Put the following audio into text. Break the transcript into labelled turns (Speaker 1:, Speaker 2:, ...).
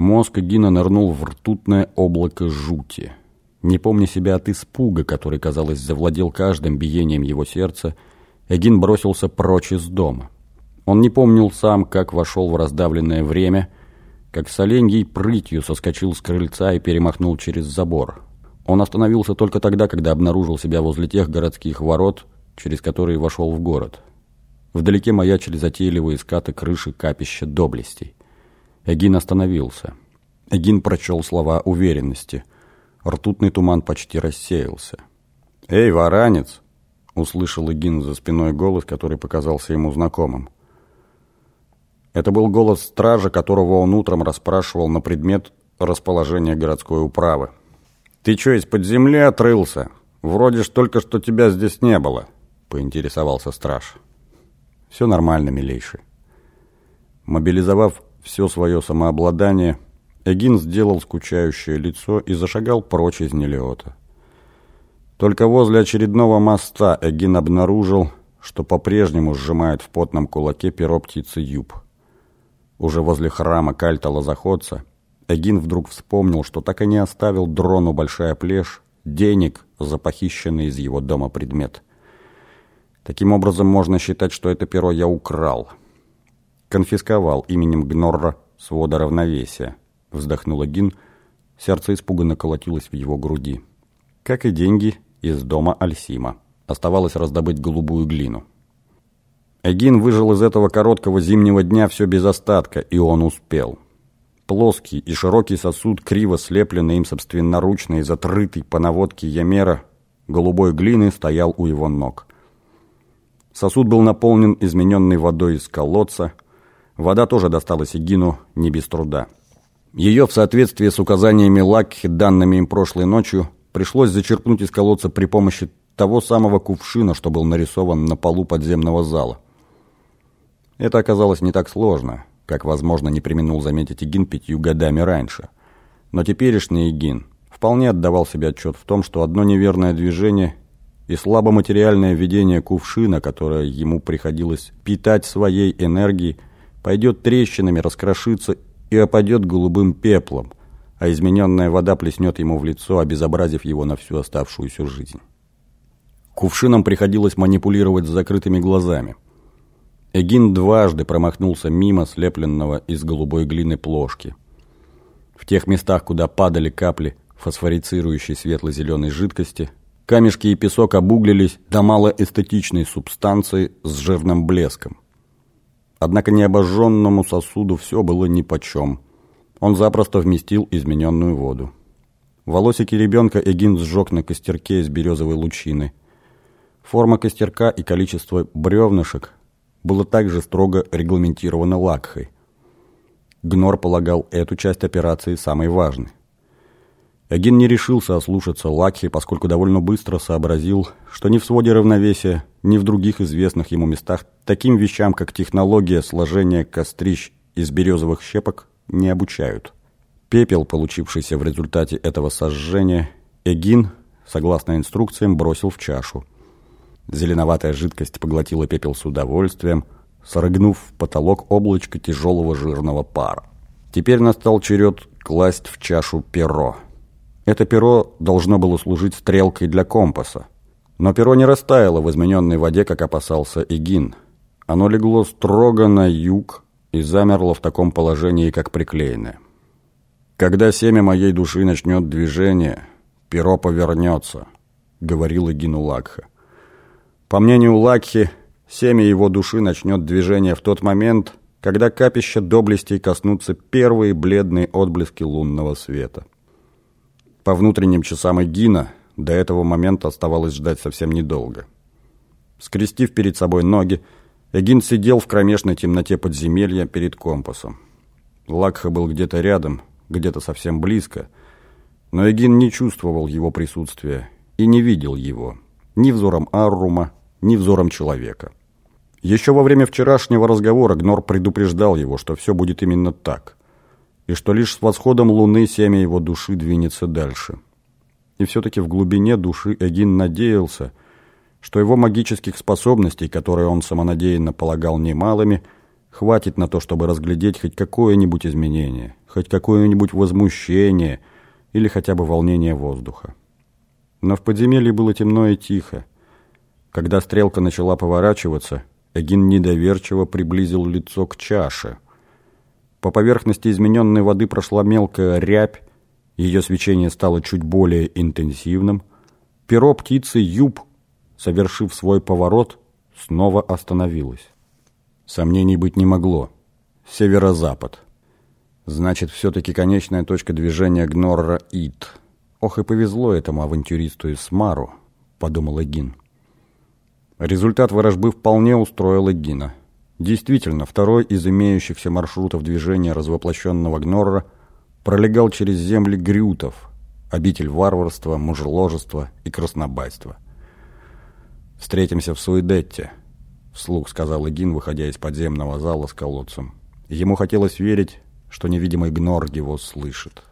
Speaker 1: Мозг Эгина нырнул в ртутное облако жути. Не помня себя от испуга, который, казалось, завладел каждым биением его сердца, Эгин бросился прочь из дома. Он не помнил сам, как вошел в раздавленное время, как с оленьей прытью соскочил с крыльца и перемахнул через забор. Он остановился только тогда, когда обнаружил себя возле тех городских ворот, через которые вошел в город. Вдалеке маячили затейливые скаты крыши капища доблестей. Эгин остановился. Эгин прочел слова уверенности. Ртутный туман почти рассеялся. «Эй, варанец!» — услышал Эгин за спиной голос, который показался ему знакомым. Это был голос стража, которого он утром расспрашивал на предмет расположения городской управы. «Ты что, из-под земли отрылся? Вроде ж только что тебя здесь не было», — поинтересовался страж. «Все нормально, милейший». Мобилизовав все свое самообладание, Эгин сделал скучающее лицо и зашагал прочь из Нелиота. Только возле очередного моста Эгин обнаружил, что по-прежнему сжимает в потном кулаке перо птицы Юб. Уже возле храма кальта лозоходца Эгин вдруг вспомнил, что так и не оставил дрону Большая Плешь денег за похищенный из его дома предмет. Таким образом, можно считать, что это перо я украл — конфисковал именем Гнорра свода равновесия. Вздохнула Гин, сердце испуганно колотилось в его груди. Как и деньги из дома Альсима. Оставалось раздобыть голубую глину. Эгин выжил из этого короткого зимнего дня все без остатка, и он успел. Плоский и широкий сосуд, криво слепленный им собственноручно из отрытой по наводке Ямера, голубой глины стоял у его ног. Сосуд был наполнен измененной водой из колодца – Вода тоже досталась Игину не без труда. Ее в соответствии с указаниями Лакхи, данными им прошлой ночью, пришлось зачерпнуть из колодца при помощи того самого кувшина, что был нарисован на полу подземного зала. Это оказалось не так сложно, как, возможно, не применул заметить Игин пятью годами раньше. Но теперешний Игин вполне отдавал себе отчет в том, что одно неверное движение и слабоматериальное ведение кувшина, которое ему приходилось питать своей энергией, пойдет трещинами, раскрошится и опадет голубым пеплом, а измененная вода плеснет ему в лицо, обезобразив его на всю оставшуюся жизнь. Кувшином приходилось манипулировать с закрытыми глазами. Эгин дважды промахнулся мимо слепленного из голубой глины плошки. В тех местах, куда падали капли фосфорицирующей светло-зеленой жидкости, камешки и песок обуглились до малоэстетичной субстанции с жирным блеском. Однако необожженному сосуду все было нипочем. Он запросто вместил измененную воду. Волосики ребенка Эгин сжег на костерке из березовой лучины. Форма костерка и количество бревнышек было также строго регламентировано лакхой. Гнор полагал эту часть операции самой важной. Эгин не решился ослушаться Лакхи, поскольку довольно быстро сообразил, что ни в своде равновесия, ни в других известных ему местах таким вещам, как технология сложения кострищ из березовых щепок, не обучают. Пепел, получившийся в результате этого сожжения, Эгин, согласно инструкциям, бросил в чашу. Зеленоватая жидкость поглотила пепел с удовольствием, срыгнув в потолок облачко тяжелого жирного пара. Теперь настал черед класть в чашу перо – это перо должно было служить стрелкой для компаса. Но перо не растаяло в измененной воде, как опасался Игин. Оно легло строго на юг и замерло в таком положении, как приклеенное. «Когда семя моей души начнет движение, перо повернется», — говорил Игину Лакха. По мнению Лакхи, семя его души начнет движение в тот момент, когда капища доблестей коснутся первые бледные отблески лунного света. По внутренним часам Эгина до этого момента оставалось ждать совсем недолго. Скрестив перед собой ноги, Эгин сидел в кромешной темноте подземелья перед компасом. Лакха был где-то рядом, где-то совсем близко, но Эгин не чувствовал его присутствия и не видел его ни взором Аррума, ни взором человека. Еще во время вчерашнего разговора Гнор предупреждал его, что все будет именно так и что лишь с восходом луны семя его души двинется дальше. И все-таки в глубине души Эгин надеялся, что его магических способностей, которые он самонадеянно полагал немалыми, Хватит на то, чтобы разглядеть хоть какое-нибудь изменение, хоть какое-нибудь возмущение или хотя бы волнение воздуха. Но в подземелье было темно и тихо. Когда стрелка начала поворачиваться, Эгин недоверчиво приблизил лицо к чаше. По поверхности измененной воды прошла мелкая рябь, ее свечение стало чуть более интенсивным. Перо птицы Юб, совершив свой поворот, снова остановилось. Сомнений быть не могло. Северо-запад. Значит, все-таки конечная точка движения Гнорра Ит. Ох и повезло этому авантюристу из Смару, подумал Эгин. Результат ворожбы вполне устроил Эгина. Действительно, второй из имеющихся маршрутов движения развоплощенного Гнорра пролегал через земли Грютов, обитель варварства, мужеложества и краснобайства. «Встретимся в Суидетте», — вслух сказал Эгин, выходя из подземного зала с колодцем. Ему хотелось верить, что невидимый Гнор его слышит.